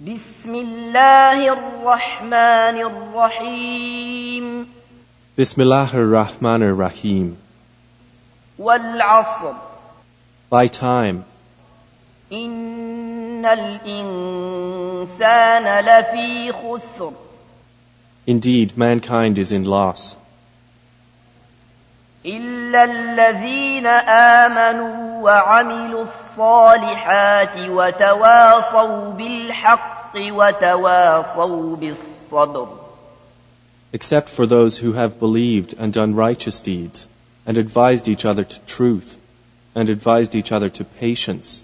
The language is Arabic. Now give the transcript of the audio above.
بسم الله الرحمن الرحيم. بسم الله الرحمن الرحيم والعصر. By time. إن الإنسان لفي خسر. Indeed mankind is in loss. إلا الذين آمنوا وعملوا الصالحات وتواصوا بالحق وتواصوا بالصبر except for those who have believed and done righteous deeds, and advised each other to truth, and advised each other to patience.